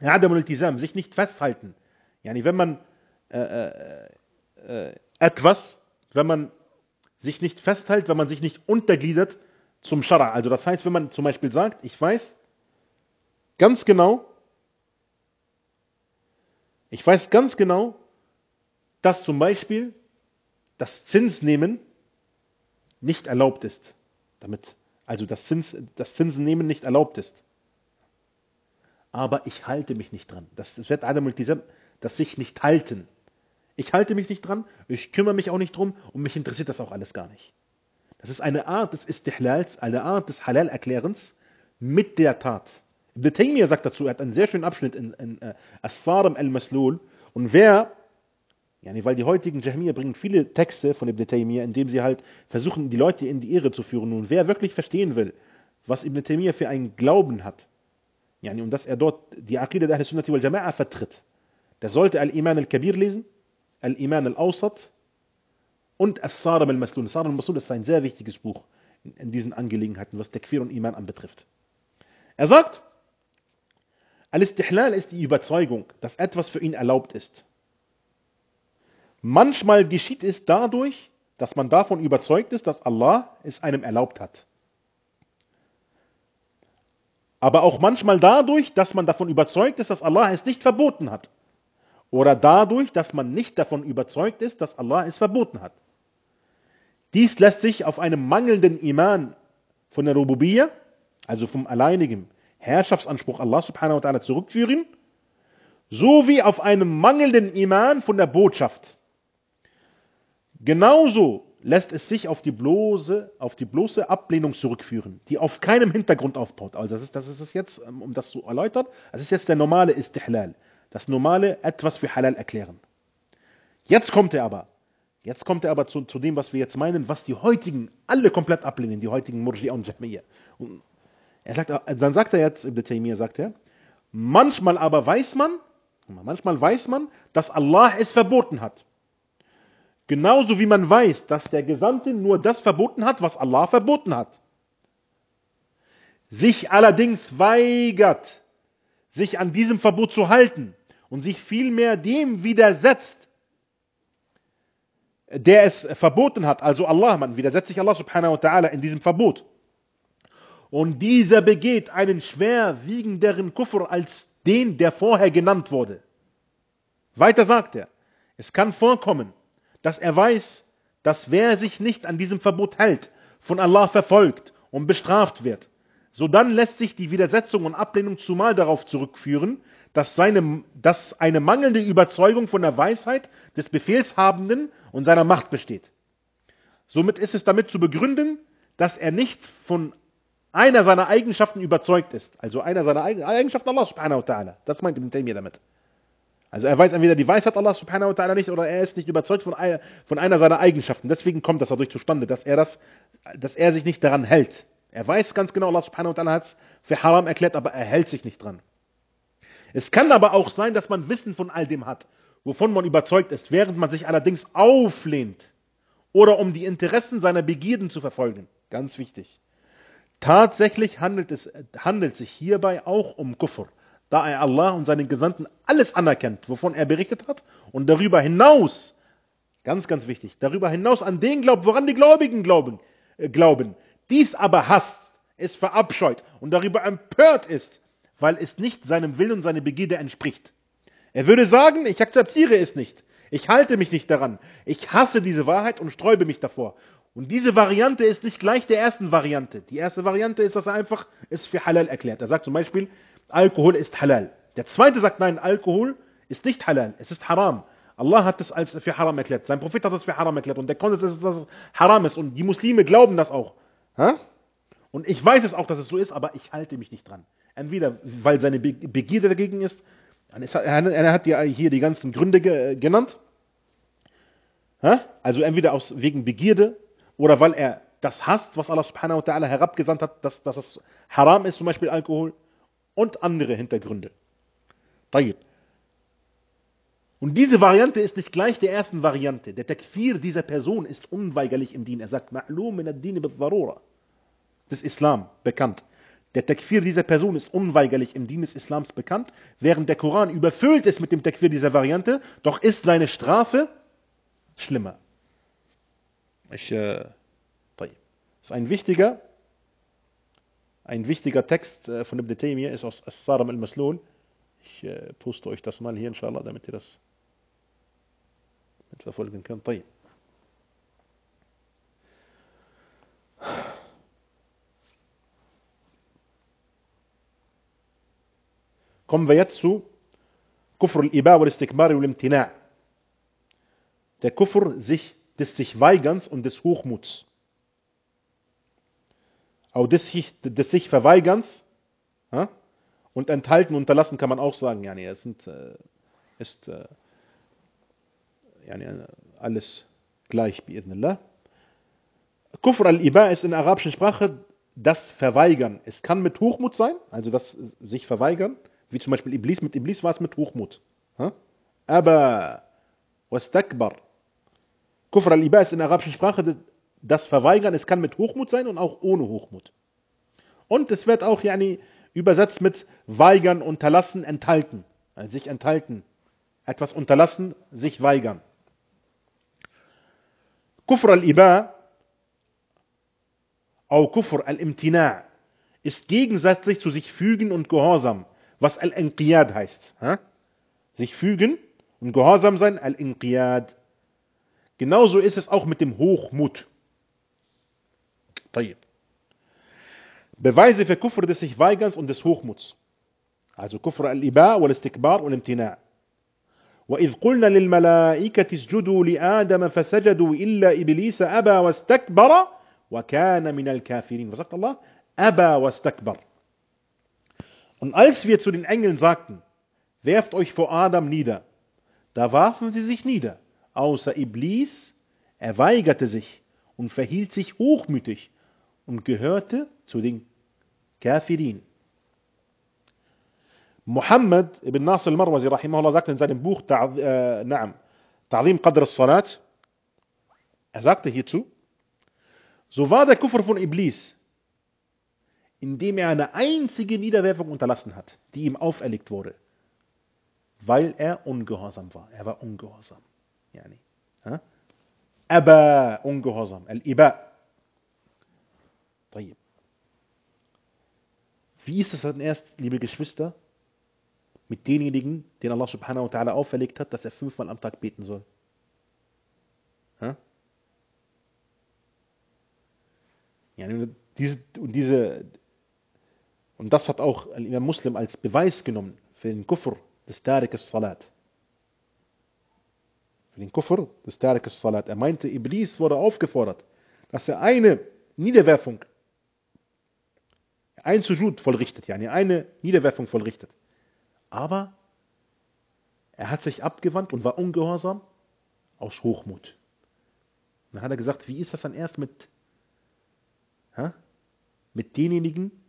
Adam al sich nicht festhalten. Yani wenn man äh, äh, äh, etwas, wenn man sich nicht festhält, wenn man sich nicht untergliedert zum Schara. Also das heißt, wenn man zum Beispiel sagt, ich weiß ganz genau, ich weiß ganz genau, dass zum Beispiel das Zinsnehmen nicht erlaubt ist. Damit, also das, Zins, das Zinsennehmen nicht erlaubt ist. Aber ich halte mich nicht dran. Das, das wird Adam und diesem, das sich nicht halten. Ich halte mich nicht dran, ich kümmere mich auch nicht drum und mich interessiert das auch alles gar nicht. Das ist eine Art des Istihlals, eine Art des Halal-Erklärens mit der Tat. Ibn Taymiyyah sagt dazu, er hat einen sehr schönen Abschnitt in, in uh, As-Sarim al-Maslul. Und wer, yani, weil die heutigen Jahmiyyah bringen viele Texte von Ibn Taymiyyah, indem sie halt versuchen, die Leute in die Irre zu führen. Und wer wirklich verstehen will, was Ibn Taymiyyah für einen Glauben hat, yani, und dass er dort die Aqidah der Ahl-Sunnati wal Jama'a vertritt, der sollte Al-Iman al-Kabir lesen, Al-Iman al-Awsat und As-Sarim al-Maslul. As-Sarim al-Maslul ist ein sehr wichtiges Buch in, in diesen Angelegenheiten, was Takfir und Iman anbetrifft. Er sagt, Al-Istihlal ist die Überzeugung, dass etwas für ihn erlaubt ist. Manchmal geschieht es dadurch, dass man davon überzeugt ist, dass Allah es einem erlaubt hat. Aber auch manchmal dadurch, dass man davon überzeugt ist, dass Allah es nicht verboten hat. Oder dadurch, dass man nicht davon überzeugt ist, dass Allah es verboten hat. Dies lässt sich auf einem mangelnden Iman von der Rububiyya, also vom alleinigen Herrschaftsanspruch Allah subhanahu wa ta'ala zurückführen, sowie auf einem mangelnden Iman von der Botschaft. Genauso lässt es sich auf die bloße, auf die bloße Ablehnung zurückführen, die auf keinem Hintergrund aufbaut. Also das ist, das ist jetzt, um das zu erläutern, das ist jetzt der normale Istihlal, das normale etwas für Halal erklären. Jetzt kommt er aber, jetzt kommt er aber zu, zu dem, was wir jetzt meinen, was die heutigen alle komplett ablehnen, die heutigen Murji'a und Jahmiyyah. Und er sagt, dann sagt er jetzt, Ibn Taymiyyah sagt er, manchmal aber weiß man, manchmal weiß man, dass Allah es verboten hat. Genauso wie man weiß, dass der Gesandte nur das verboten hat, was Allah verboten hat. Sich allerdings weigert, sich an diesem Verbot zu halten und sich vielmehr dem widersetzt, der es verboten hat, also Allah, man widersetzt sich Allah subhanahu wa ta'ala in diesem Verbot und dieser begeht einen schwerwiegenderen Kufr als den, der vorher genannt wurde. Weiter sagt er, es kann vorkommen, dass er weiß, dass wer sich nicht an diesem Verbot hält, von Allah verfolgt und bestraft wird. So dann lässt sich die Widersetzung und Ablehnung zumal darauf zurückführen, dass, seine, dass eine mangelnde Überzeugung von der Weisheit des Befehlshabenden und seiner Macht besteht. Somit ist es damit zu begründen, dass er nicht von einer seiner Eigenschaften überzeugt ist, also einer seiner Eigenschaften Allah subhanahu wa ta'ala. Das meint Ibn Taymiyyah damit. Also er weiß entweder die Weisheit Allah subhanahu wa ta'ala nicht oder er ist nicht überzeugt von einer, von einer seiner Eigenschaften. Deswegen kommt das dadurch zustande, dass er das, dass er sich nicht daran hält. Er weiß ganz genau, Allah subhanahu wa ta'ala hat es für haram erklärt, aber er hält sich nicht dran. Es kann aber auch sein, dass man Wissen von all dem hat, wovon man überzeugt ist, während man sich allerdings auflehnt oder um die Interessen seiner Begierden zu verfolgen. Ganz wichtig. Tatsächlich handelt es handelt sich hierbei auch um Kufr, da er Allah und seinen Gesandten alles anerkennt, wovon er berichtet hat und darüber hinaus, ganz, ganz wichtig, darüber hinaus an den glaubt, woran die Gläubigen glauben, äh, glauben. Dies aber hasst, es verabscheut und darüber empört ist, weil es nicht seinem Willen und seiner Begierde entspricht. Er würde sagen, ich akzeptiere es nicht. Ich halte mich nicht daran. Ich hasse diese Wahrheit und sträube mich davor. Und diese Variante ist nicht gleich der ersten Variante. Die erste Variante ist, dass er einfach es für halal erklärt. Er sagt zum Beispiel, Alkohol ist halal. Der zweite sagt, nein, Alkohol ist nicht halal, es ist haram. Allah hat es als für haram erklärt. Sein Prophet hat es für haram erklärt. Und der Konsens ist, dass es haram ist. Und die Muslime glauben das auch. Und ich weiß es auch, dass es so ist, aber ich halte mich nicht dran. Entweder, weil seine Begierde dagegen ist. Er hat hier die ganzen Gründe genannt. Also entweder aus, wegen Begierde oder weil er das hasst, was Allah subhanahu wa ta'ala herabgesandt hat, dass, dass es haram ist, zum Beispiel Alkohol, und andere Hintergründe. Tayyib. Und diese Variante ist nicht gleich der ersten Variante. Der Takfir dieser Person ist unweigerlich im Din. Er sagt, Ma'lum min ad-din des Islam bekannt. Der Takfir dieser Person ist unweigerlich im Din des Islams bekannt, während der Koran überfüllt ist mit dem Takfir dieser Variante, doch ist seine Strafe schlimmer. Ich, äh, das ist ein wichtiger, ein wichtiger Text äh, von Ibn Taymiyyah, ist aus As-Saram al-Maslul. Ich äh, poste euch das mal hier, inshallah, damit ihr das mitverfolgen könnt. طيب. Kommen wir jetzt zu Kufr al-Iba wal-Istikbari wal-Imtina' der Kufr sich des sich Weigerns und des Hochmuts. auch des sich, des sich Verweigerns ja? und enthalten, unterlassen kann man auch sagen. Nee, es sind, äh, ist äh, nee, alles gleich, bi'idnillah. Kufr al-Iba ist in der arabischen Sprache das Verweigern. Es kann mit Hochmut sein, also das sich verweigern, wie zum Beispiel Iblis. Mit Iblis war es mit Hochmut. Aber wastakbar. Kufr al-Iba ist in der arabischen Sprache das Verweigern. Es kann mit Hochmut sein und auch ohne Hochmut. Und es wird auch yani, übersetzt mit weigern, unterlassen, enthalten. Also sich enthalten. Etwas unterlassen, sich weigern. Kufr al-Iba au Kufr al-Imtina' ist gegensätzlich zu sich fügen und Gehorsam, was al-Inqiyad heißt. Sich fügen und Gehorsam sein, al-Inqiyad. Genauso ist es auch mit dem Hochmut. Beweise für Kufr des sich Weigerns und des Hochmuts. Also Kufr al-Iba wal-Istikbar wal-Imtina'. وإذ قلنا للملائكة اسجدوا لآدم فسجدوا إلا إبليس أبى واستكبر وكان من الكافرين. Was sagt Allah? أبى واستكبر. und als wir zu den Engeln sagten, werft euch vor Adam nieder, da warfen sie sich nieder, außer Iblis, er weigerte sich und verhielt sich hochmütig und gehörte zu den Kafirin. Muhammad ibn Nasr al-Marwazi rahimahullah sagt in seinem Buch äh, Ta'zim Qadr al-Salat, er sagte hierzu, so war der Kufr von Iblis, indem er eine einzige Niederwerfung unterlassen hat, die ihm auferlegt wurde, weil er ungehorsam war. Er war ungehorsam. Yani, ha? Aber ungehorsam. Al-Iba. Wie ist es dann erst, liebe Geschwister? mit denjenigen, den Allah subhanahu wa ta'ala auferlegt hat, dass er fünfmal am Tag beten soll. Ja? Ja, diese, und, diese, und das hat auch Imam Muslim als Beweis genommen für den Kufr des Tariq salat Für den Kufr des Tariq salat Er meinte, Iblis wurde aufgefordert, dass er eine Niederwerfung, ein Sujud vollrichtet, ja, eine Niederwerfung vollrichtet. Aber er hat sich abgewandt und war ungehorsam aus Hochmut. Und dann hat er gesagt, wie ist das dann erst mit, hä? mit denjenigen,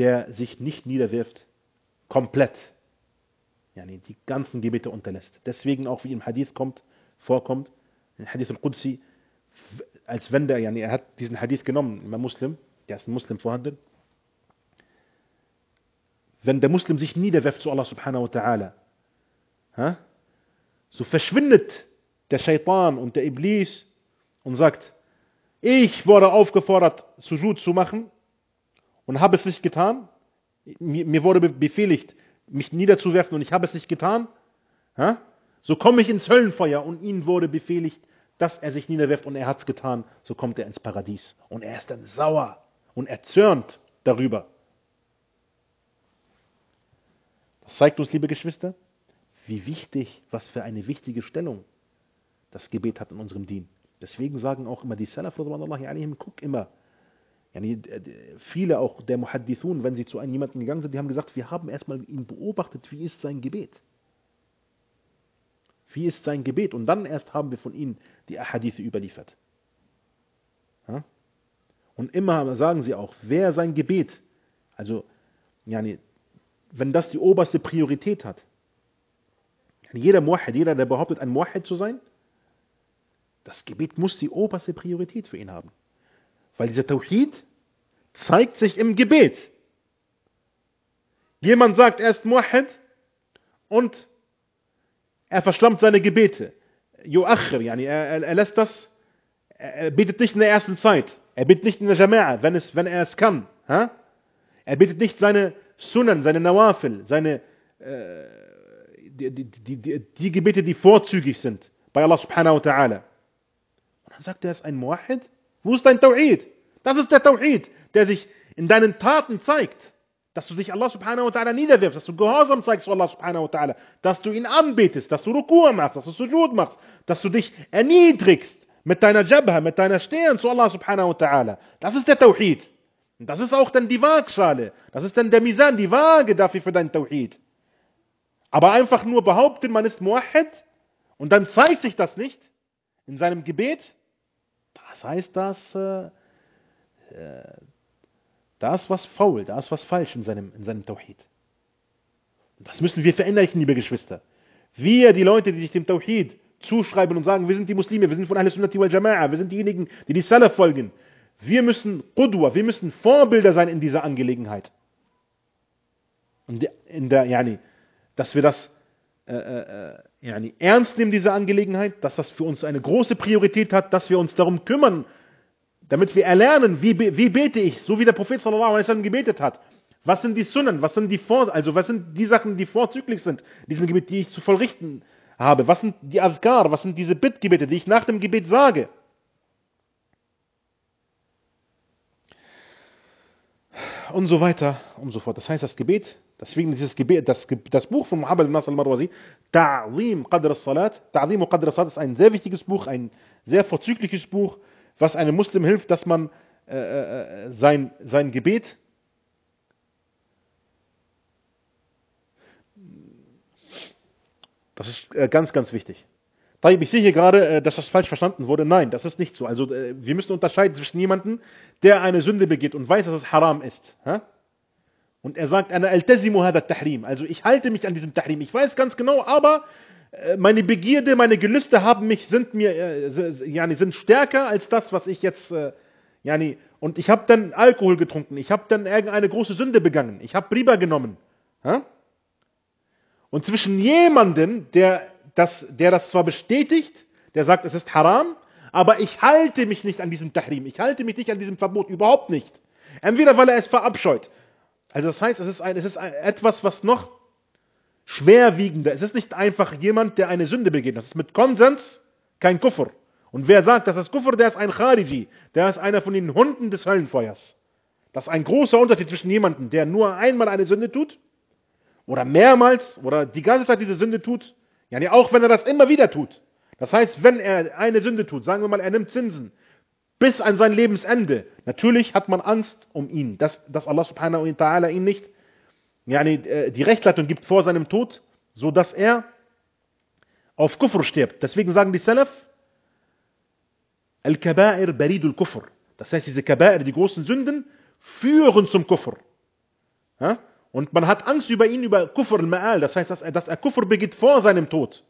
der sich nicht niederwirft, komplett, nee, die ganzen Gebete unterlässt. Deswegen auch, wie im Hadith kommt, vorkommt, in Hadith al-Qudsi, als wenn der, nee, er hat diesen Hadith genommen, immer Muslim, der ist ein Muslim vorhanden, wenn der Muslim sich niederwirft zu Allah subhanahu wa ta'ala, so verschwindet der Shaitan und der Iblis und sagt, ich wurde aufgefordert, Sujud zu machen und habe es nicht getan. Mir, mir wurde befehligt, mich niederzuwerfen und ich habe es nicht getan. So komme ich ins Höllenfeuer und ihm wurde befehligt, dass er sich niederwirft und er hat es getan. So kommt er ins Paradies. Und er ist dann sauer und erzürnt darüber. Das zeigt uns, liebe Geschwister, wie wichtig, was für eine wichtige Stellung das Gebet hat in unserem Dien. Deswegen sagen auch immer die Salaf, guck immer. Viele auch der Muhaddithun, wenn sie zu einem jemanden gegangen sind, die haben gesagt, wir haben erstmal ihn beobachtet, wie ist sein Gebet. Wie ist sein Gebet? Und dann erst haben wir von ihnen die Ahadithe überliefert. Und immer sagen sie auch, wer sein Gebet, also yani, wenn das die oberste Priorität hat. Jeder Muahid, jeder, der behauptet, ein Muahid zu sein, das Gebet muss die oberste Priorität für ihn haben. Weil dieser Tawhid zeigt sich im Gebet. Jemand sagt, er ist Muahid und er verschlammt seine Gebete. Yuachir, yani, er, er lässt das, er betet nicht in der ersten Zeit. Er betet nicht in der Jama'a, wenn, es, wenn er es kann. Ha? Er betet nicht seine Sunan, seine Nawafil, seine, äh, die, die, die, die, Gebete, die vorzügig sind bei Allah subhanahu wa ta'ala. Und dann sagt er, er ist ein Muahid. Wo ist dein Tawhid? Das ist der Tawhid, der sich in deinen Taten zeigt. Dass du dich Allah subhanahu wa ta'ala niederwirfst, dass du Gehorsam zeigst zu Allah subhanahu wa ta'ala, dass du ihn anbetest, dass du Rukur machst, dass du Sujud machst, dass du dich erniedrigst mit deiner Jabha, mit deiner Stirn zu Allah subhanahu wa ta'ala. Das ist der Tawhid. Und das ist auch dann die Waagschale. Das ist dann der Misan, die Waage dafür für dein Tawhid. Aber einfach nur behaupten, man ist Muahid und dann zeigt sich das nicht in seinem Gebet, das heißt, dass äh, äh, da ist was faul, da ist was falsch in seinem, in seinem Tawhid. Das müssen wir verinnerlichen, liebe Geschwister. Wir, die Leute, die sich dem Tawhid zuschreiben und sagen, wir sind die Muslime, wir sind von Ahl Sunnati wal Jama'a, wir sind diejenigen, die die Salaf folgen. Wir müssen Qudwa, wir müssen Vorbilder sein in dieser Angelegenheit. Und in der, yani, dass wir das äh, äh, yani, ernst nehmen, diese Angelegenheit, dass das für uns eine große Priorität hat, dass wir uns darum kümmern, damit wir erlernen, wie, wie bete ich, so wie der Prophet sallallahu alaihi wasallam gebetet hat. Was sind die Sunnen, was sind die Vor also was sind die Sachen, die vorzüglich sind, diesem Gebet, die ich zu vollrichten habe? Was sind die Azkar, was sind diese Bittgebete, die ich nach dem Gebet sage? Und so weiter und so fort. Das heißt, das Gebet, deswegen dieses Gebet, das, das Buch von Muhammad al-Nasr al-Marwazi, Ta'zim Qadr al-Salat, Ta'zim Qadr al-Salat ist ein sehr wichtiges Buch, ein sehr vorzügliches Buch, was einem Muslim hilft, dass man äh, äh sein, sein Gebet Das ist äh, ganz, ganz wichtig. Ich sehe hier gerade, äh, dass das falsch verstanden wurde. Nein, das ist nicht so. Also äh, wir müssen unterscheiden zwischen jemandem, der eine Sünde begeht und weiß, dass es haram ist. Und er sagt. Also ich halte mich an diesem Tahrim. Ich weiß ganz genau, aber meine Begierde, meine Gelüste haben mich, sind mir, yani, sind stärker als das, was ich jetzt, yani, und ich habe dann Alkohol getrunken. Ich habe dann irgendeine große Sünde begangen. Ich habe Riba genommen. Und zwischen jemandem, der das, der das zwar bestätigt, der sagt, es ist haram, aber ich halte mich nicht an diesem Tahrim, ich halte mich nicht an diesem Verbot, überhaupt nicht. Entweder weil er es verabscheut. Also das heißt, es ist, ein, es ist ein, etwas, was noch schwerwiegender. Es ist nicht einfach jemand, der eine Sünde begeht. Das ist mit Konsens kein Kufr. Und wer sagt, das ist Kufr, der ist ein Khariji, der ist einer von den Hunden des Höllenfeuers. Das ist ein großer Unterschied zwischen jemandem, der nur einmal eine Sünde tut oder mehrmals oder die ganze Zeit diese Sünde tut, ja, auch wenn er das immer wieder tut. Das heißt, wenn er eine Sünde tut, sagen wir mal, er nimmt Zinsen bis an sein Lebensende, natürlich hat man Angst um ihn, dass, dass Allah subhanahu wa ta'ala ihn nicht yani, äh, die Rechtleitung gibt vor seinem Tod, so dass er auf Kufr stirbt. Deswegen sagen die Salaf, Al-Kaba'ir baridul Kufr. Das heißt, diese Kaba'ir, die großen Sünden, führen zum Kufr. Ja? Und man hat Angst über ihn, über Kufr al-Ma'al. Das heißt, dass er, dass er Kufr begeht vor seinem Tod.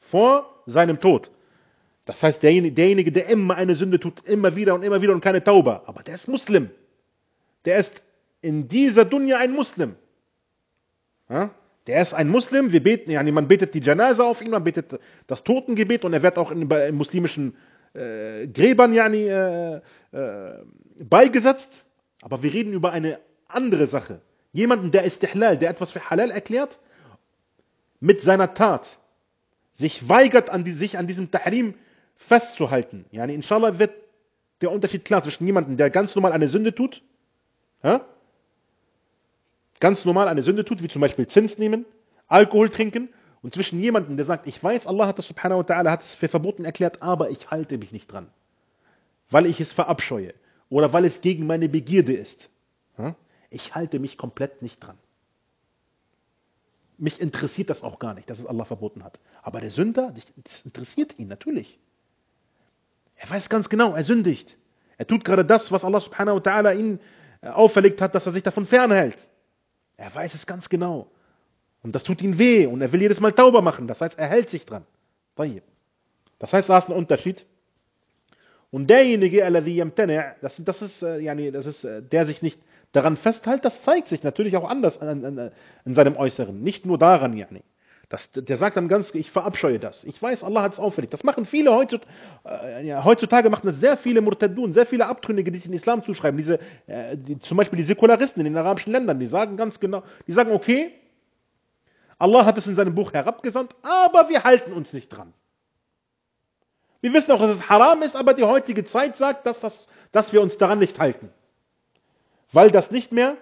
Vor seinem Tod. Das heißt, derjenige, derjenige, der immer eine Sünde tut, immer wieder und immer wieder und keine Tauba. Aber der ist Muslim. Der ist in dieser Dunja ein Muslim. Ja? Der ist ein Muslim. Wir beten, ja, man betet die Janaza auf ihn, man betet das Totengebet und er wird auch in, in muslimischen äh, Gräbern ja, äh, äh, beigesetzt. Aber wir reden über eine andere Sache. Jemanden, der Istihlal, der etwas für Halal erklärt, mit seiner Tat sich weigert, an die, sich an diesem Tahrim festzuhalten. Yani inshallah wird der Unterschied klar zwischen jemandem, der ganz normal eine Sünde tut, ja? ganz normal eine Sünde tut, wie zum Beispiel Zins nehmen, Alkohol trinken, und zwischen jemandem, der sagt, ich weiß, Allah hat das subhanahu wa ta'ala, hat es für verboten erklärt, aber ich halte mich nicht dran, weil ich es verabscheue oder weil es gegen meine Begierde ist. Ja? Ich halte mich komplett nicht dran. Mich interessiert das auch gar nicht, dass es Allah verboten hat. Aber der Sünder, das interessiert ihn natürlich. Er weiß ganz genau, er sündigt. Er tut gerade das, was Allah subhanahu wa ta'ala ihm äh, auferlegt hat, dass er sich davon fernhält. Er weiß es ganz genau. Und das tut ihm weh und er will jedes Mal Tauber machen. Das heißt, er hält sich dran. Das heißt, da ist ein Unterschied. Und derjenige, das ist, äh, das ist, äh, der sich nicht daran festhält, das zeigt sich natürlich auch anders in seinem Äußeren. Nicht nur daran, yani. Das, der sagt dann ganz, ich verabscheue das. Ich weiß, Allah hat es auferlegt. Das machen viele heutzutage, äh, ja, heutzutage machen das sehr viele Murtadun, sehr viele Abtrünnige, die sich den Islam zuschreiben. Diese, äh, die, zum Beispiel die Säkularisten in den arabischen Ländern, die sagen ganz genau, die sagen, okay, Allah hat es in seinem Buch herabgesandt, aber wir halten uns nicht dran. Wir wissen auch, dass es haram ist, aber die heutige Zeit sagt, dass, das, dass wir uns daran nicht halten weil das nicht mehr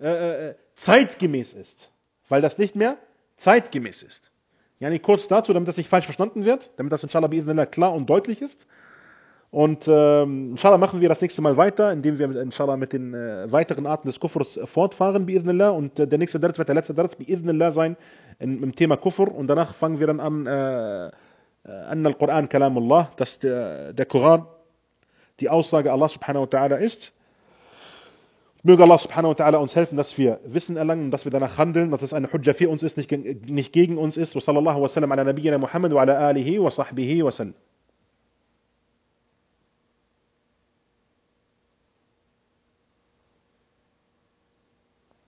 äh, äh, zeitgemäß ist. Weil das nicht mehr zeitgemäß ist. Yani kurz dazu, damit das nicht falsch verstanden wird, damit das inshallah bi'idhnillah klar und deutlich ist. Und ähm, inshallah machen wir das nächste Mal weiter, indem wir inshallah mit den äh, weiteren Arten des Kufrs fortfahren, bi'idhnillah. Und äh, der nächste Dars wird der letzte Dars bi'idhnillah sein im, im Thema Kufr. Und danach fangen wir dann an, äh, an al-Quran Kalamullah, dass der, der Koran die Aussage Allah subhanahu wa ta'ala ist. Möge Allah subhanahu wa ta'ala uns helfen, dass wir Wissen erlangen, dass wir danach handeln, dass es eine Hujja für uns ist, nicht, nicht gegen uns ist. Wa sallallahu wa sallam ala nabiyyina Muhammad wa ala alihi wa sahbihi wa sallam.